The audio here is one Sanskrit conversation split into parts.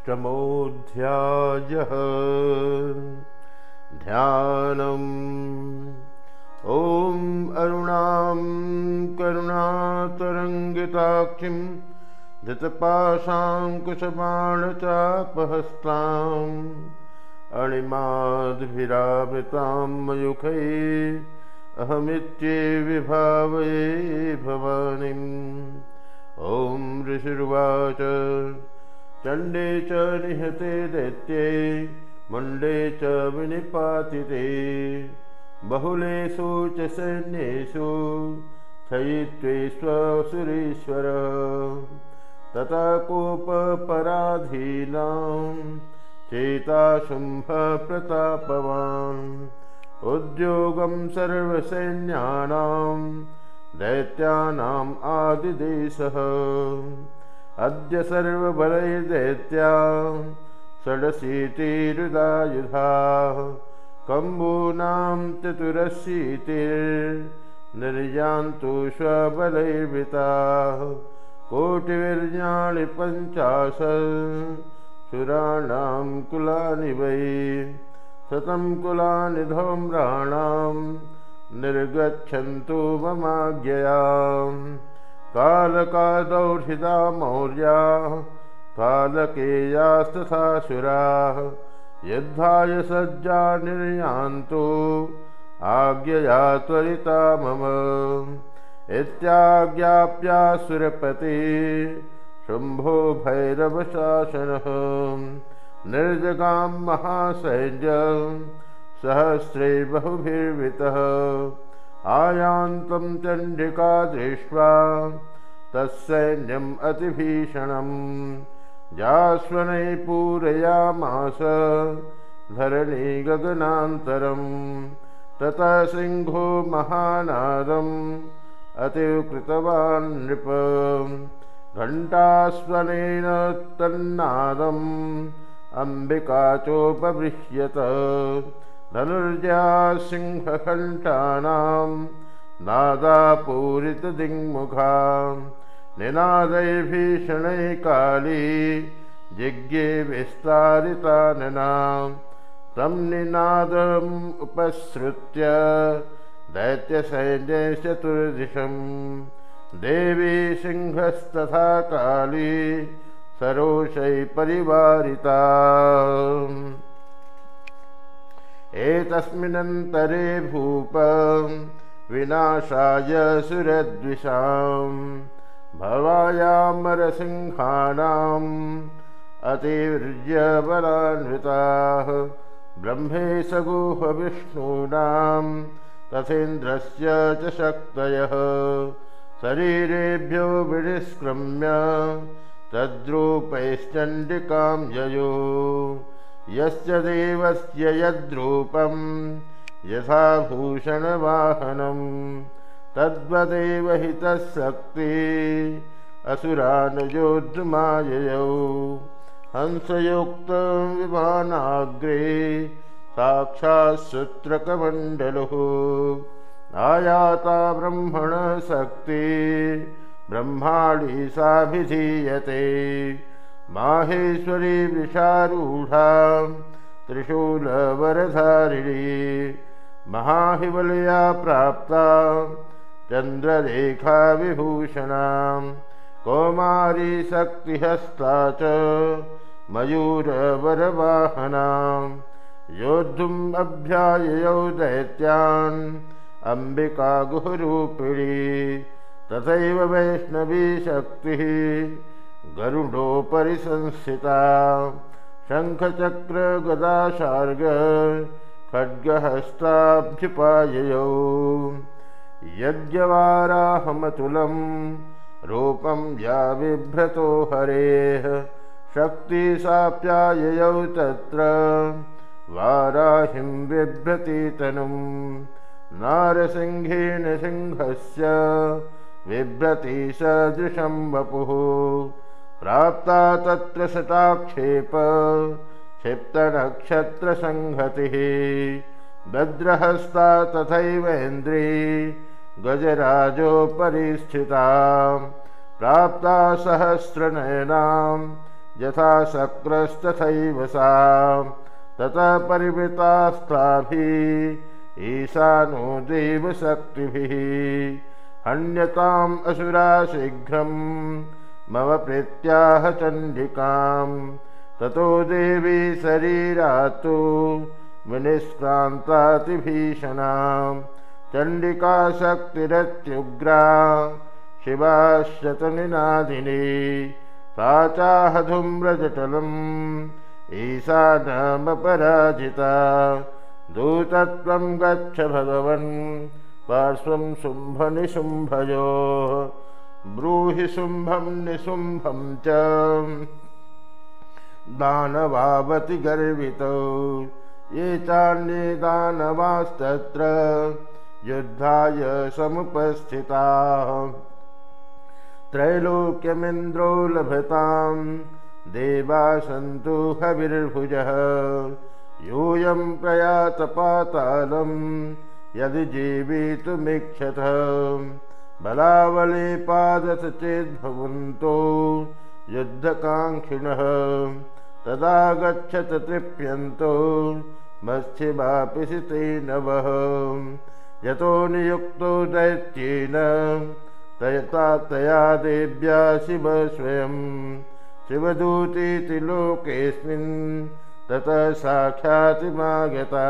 अष्टमोऽध्यायः। ध्यानम्। ॐ अरुणां करुणातरङ्गिताक्षिं धृतपाशाङ्कुशबाणचापहस्ताम् अणिमाद्भिरावृतां मयुखै अहमित्ये विभावये भवानीम्। ॐ ऋषिर्वाच चण्डे च निहते दैत्ये मण्डे च विनिपातिते। बहुलेषु च सैन्येषु क्षयित्वे स्वसुरेश्वर। तथा कोपपराधीनां चेताशुम्भप्रतापवान् उद्योगं सर्वसैन्यानां दैत्यानाम् आदिदेशः अद्य सर्वबलैर्दैत्या षडशीतिरुदायुधाः कम्बूनां चतुरशीतिर्निर्यान्तु स्वबलैर्वृताः कोटिवीर्याणि पञ्चाशत् सुराणां कुलानि वै शतं कुलानि धूम्राणां निर्गच्छन्तु ममाज्ञया कालकादौषिता मौर्याः कालकेयास्तथासुराः युद्धाय सज्जा निर्यान्तु आज्ञया त्वरिता मम। इत्याज्ञाप्यासुरपति शुम्भो भैरवशासनः निर्जगां महासैन्यम् सहस्रे बहुभिर्वितः आयान्तं चण्डिका दृष्ट्वा तत्सैन्यम् अतिभीषणम्। जास्वनै पूरयामास धरणी गगनान्तरम्। ततः सिंहो महानादम् अतिकृतवान् नृप। घण्टास्वनेन तन्नादम् अम्बिका चोपबृह्यत धनुर्जा सिंहकण्ठानां नादापूरितदिङ्मुखा। निनादैर्भीषणैः काली जिज्ञे विस्तारिताननां। तं निनादम् उपसृत्य दैत्यसैन्यचतुर्दिशं देवी सिंहस्तथा काली सरोषै परिवारिता एतस्मिन्नन्तरे भूप विनाशाय सुरद्विषां भवायामरसिंहानाम् अतिवृज्यबलान्विताः ब्रह्मे सगुहविष्णूनां तथेन्द्रस्य च शक्तयः शरीरेभ्यो विनिष्क्रम्य तद्रूपैश्चण्डिकां ययो यस्य देवस्य यद्रूपं यथा भूषणवाहनं तद्वदेव हितशक्ति असुरानुयोद्धुमाययौ हंसयोक्तं विमानाग्रे साक्षात् सूत्रकमण्डलुः आयाता ब्रह्मणशक्ति ब्रह्माणि साभिधीयते माहेश्वरी वृषारूढा त्रिशूलवरधारिणी महाहिवलया प्राप्ता चन्द्ररेखाविभूषणां कौमारी शक्तिहस्ता च मयूरवरवाहनां योद्धुम् अभ्याययौ दैत्यान् अम्बिका गुहरूपिणी तथैव वैष्णवी शक्तिः गरुडोपरि संस्थिता शङ्खचक्रगदाशार्ग खड्गहस्ताभ्युपाययौ यज्ञवाराहमतुलं रूपं या बिभ्रतो हरेः शक्तिसाप्याययौ तत्र वाराहिं बिभ्रतितनुं नारसिंहेन सिंहस्य बिभ्रति सदृशं वपुः प्राप्ता तत्र शताक्षेप क्षिप्तनक्षत्रसंहतिः भद्रहस्ता तथैवेन्द्री गजराजोपरि स्थिता प्राप्ता सहस्रनयनां यथा शक्रस्तथैव सा ततः परिवृतास्ताभिः ईशानो देवशक्तिभिः। हन्यताम् असुरा शीघ्रम् मम प्रीत्याह चण्डिकाम्। ततो देवी शरीरात्तु विनिष्क्रान्तातिभीषणा चण्डिका शक्तिरत्युग्रा शिवाशतनिनादिनी सा चाहधूम्रजटलम् ईशानमपराजिता दूतत्वं गच्छ भगवन्। पार्श्वं शुम्भनिशुम्भयो ब्रूहि शुम्भं निशुम्भं च। दानवावति गर्वितौ। ये चान्ये दानवास्तत्र युद्धाय समुपस्थिताः। त्रैलोक्यमिन्द्रो लभतां देवा सन्तु हविर्भुजः। यूयं प्रयातपातालं यदि जीवितुमिच्छथ बलावले पादथ चेद्भवन्तो युद्धकाङ्क्षिणः। तदा गच्छत तृप्यन्तो मत्स्यवापि नवः यतो नियुक्तो दैत्येन तयता तया देव्या शिव स्वयं। शिवदूतीति लोकेऽस्मिन् ततः साक्षातिमागता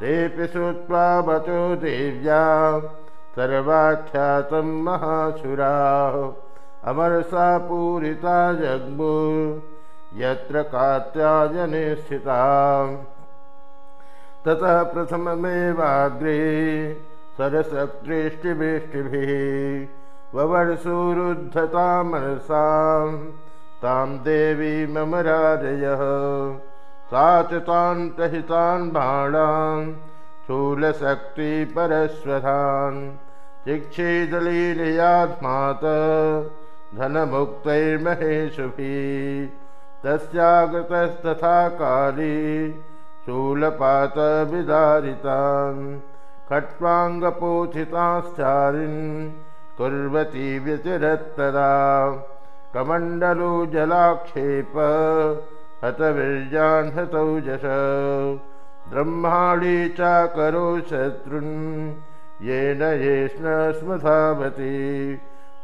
तेऽपि श्रुत्वा वचो देव्या सर्वाख्यातं महासुराः। अमरसा पूरिता जग्मु यत्र कात्यायने स्थिता। ततः प्रथममेवाग्रे सरसकृष्टिवृष्टिभिः ववर्षुरुद्धता मनसां। तां देवी मम राजयः सा च तान् तहितान् बाणान् स्थूलशक्तिपरस्वधान् शिक्षेदलीलयाध्मात धनमुक्तैर्महेशुभिः तस्यागतस्तथा काली शूलपातविदारितान् खट्वाङ्गपोथिताश्चारिन् कुर्वती व्यतिरत्तदा कमण्डलो जलाक्षेप हतवीर्यान् हतौजस ब्रह्माणी चाकरो शत्रुन् येन येष्ण स्म धावति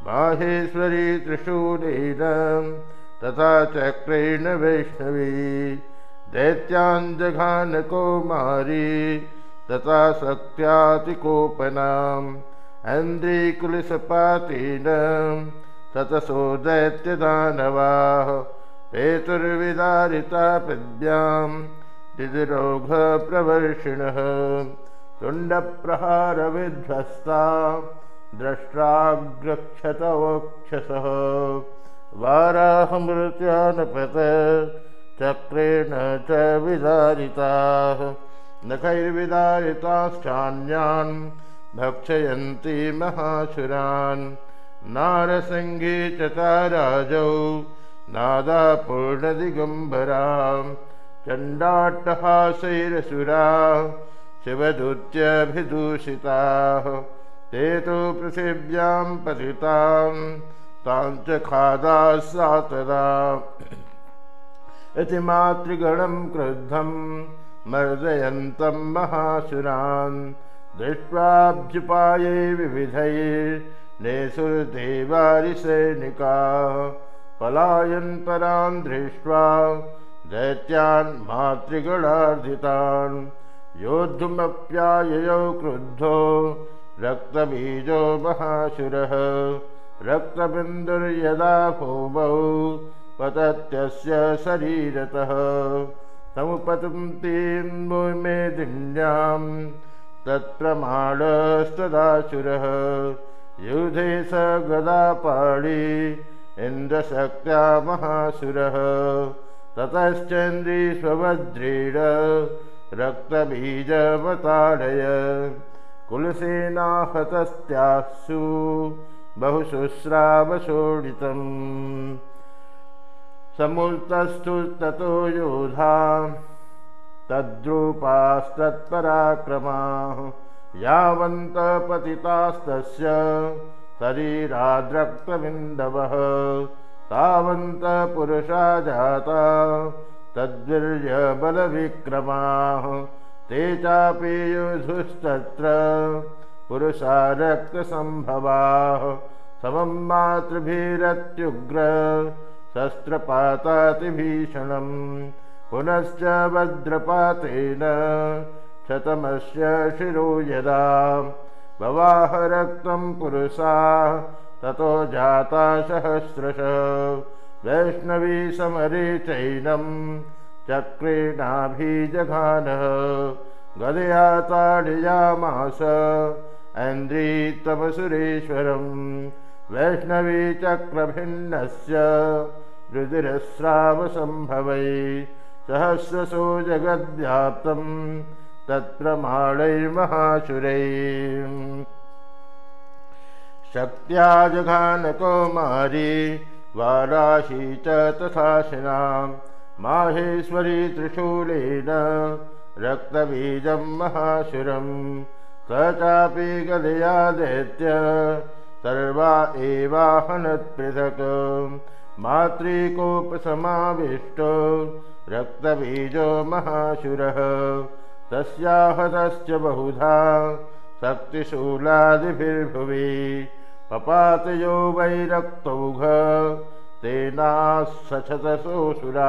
माहेश्वरी त्रिशूलेन तथा चक्रेण वैष्णवी। दैत्याञ्जघानकौमारी तथा सत्यातिकोपनाम् ऐन्द्रीकुलसपातेन ततसो दैत्यदानवाः। पेतुर्विदारिता पद्भ्यां दिदिरोघप्रवर्षिणः। तुण्डप्रहारविध्वस्ता द्रष्ट्राग्रक्षतवक्षसः वाराहमृत्यानपत चक्रेण च विदारिताः। नखैर्विदारिताश्चान्यान् भक्षयन्ति महासुरान्। नारसिंहे च ताराजौ नादापूर्णदिगम्बरां चण्डाट्टहासैरसुरा शिवदूत्यभिदूषिताः ते तु पृथिव्यां पतितां तां च खादाः तदा इति मातृगणं क्रुद्धं मर्दयन्तं महासुरान् दृष्ट्वाब्जुपाये विविधैर्नेसुर्देवारिसैनिकाः पलायन् परान् दृष्ट्वा दैत्यान् मातृगणार्धितान् योद्धुमप्याययौ क्रुद्धो रक्तबीजो महासुरः रक्तबिन्दुर्यदा भूमौ पतत्यस्य शरीरतः। समुपतुन्तीन्मेदिन्यां तत्प्रमाणस्तदासुरः युधे स गदापाणि इन्द्रशक्त्या महासुरः ततश्चन्द्रीष्वभद्रेण रक्तबीजवताडय। कुलसेनाहतस्त्यासु बहुशुश्रावशोणितम् समुल्तस्तु ततो योधा तद्रूपास्तत्पराक्रमाः। यावन्तपतितास्तस्य शरीराद्रक्तबिन्दवः तावन्तः पुरुषा जाता तद्वीर्यबलविक्रमाः। ते चापि युधुस्तत्र पुरुषा रक्तसम्भवाः। समं मातृभिरत्युग्र। शस्त्रपातातिभीषणम्। पुनश्च वज्रपातेन शतमस्य शिरो यदा भवाह रक्तं पुरुषा ततो जाता सहस्रश। वैष्णवी समरे चैनं चक्रेणाभिजघानः। गदया ताडयामास ऐन्द्रीत्वमसुरेश्वरं वैष्णवी चक्रभिन्नस्य रुदिरस्रावसम्भवै सहस्रशो जगद्व्याप्तं तत्प्रमाणैर्महासुरैः शक्त्या जघानकौमारी वाराशी च तथाशिनां माहेश्वरी त्रिशूलेन रक्तबीजं महासुरं स चापि गदया दैत्य सर्वा एवाहनत्पृथक् मातृकोपसमाविष्टो रक्तबीजो महासुरः तस्याहतश्च बहुधा शक्तिशूलादिभिर्भुवि पपातयो वैरक्तौघ तेनासशतसोऽसुरा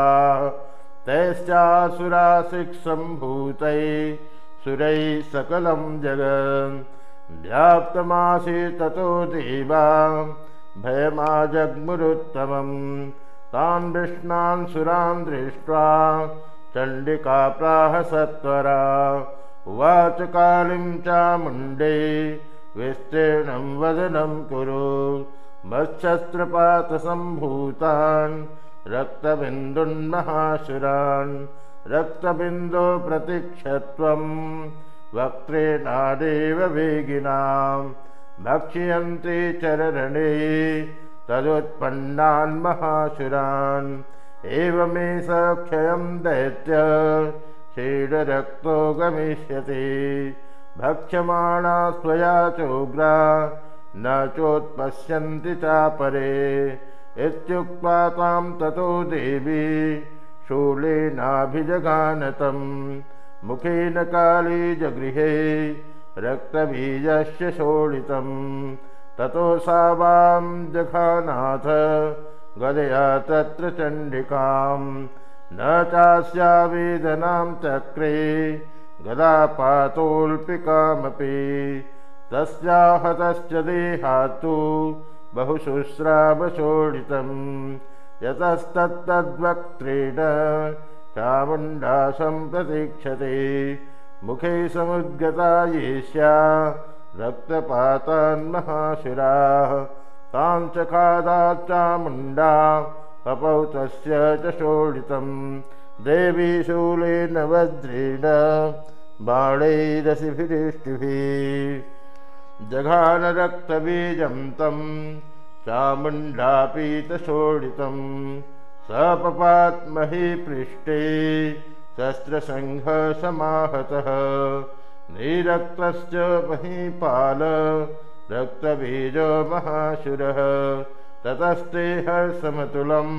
तैश्चासुरासिक्सम्भूतै सुरैः सकलं जगन्। व्याप्तमासीत् ततो देवा भयमाजग्मुरुत्तमं तान् विष्णान् सुरान् दृष्ट्वा चण्डिका प्राह सत्वरा उवाच कालिं चामुण्डे विस्तीर्णं वदनं कुरु। मत्स्यस्त्रपातसम्भूतान् रक्तबिन्दुन्महासुरान् रक्तबिन्दो प्रतीक्षत्वं। वक्त्रेणादेव वेगिनां भक्ष्यन्ति चररणे तदुत्पन्नान् महासुरान्। एवमे सक्षयं दैत्य क्षीररक्तो गमिष्यति भक्ष्यमाणा स्वया चोग्रा न चोत्पश्यन्ति चापरे। इत्युक्त्वा तां ततो देवी शूलेनाभिजगानतं मुखेन काली जगृहे रक्तबीजस्य शोणितं ततो सा वां जघानाथ गदया तत्र चण्डिकां न चास्यावेदनां चक्रे गदापातोऽल्पिकामपि तस्याहतश्च देहात्तु बहुशुश्रावशोणितं यतस्तत्तद्वक्त्रेण चामुण्डा सम्प्रतीक्षते मुखे समुद्गता येष्या रक्तपातान्महाशिराः तां च खादाच्चामुण्डा पपौ तस्य च शोणितं देवी शूलेन वज्रेण बाणैरसिभिरिष्टिभिः जघानरक्तबीजं तं चामुण्डापीतशोणितं सपपात्महि पृष्ठे शस्त्रसङ्घसमाहतः निरक्तश्च महीपाल रक्तबीजो महाशुरः। ततस्ते हर्षमतुलम्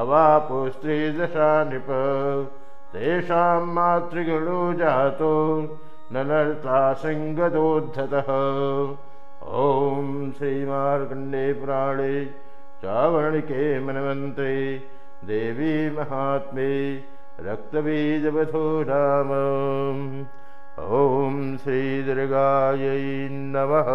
अवापुस्त्रीदशा नृप। तेषां मातृगणो जातो ननर्ता सिंहदोद्धतः। ॐ श्रीमार्कण्डे पुराणे चावर्णिके मनमन्त्रे देवी महात्मे रक्तबीजवधो राम। ॐ श्रीदुर्गायै नमः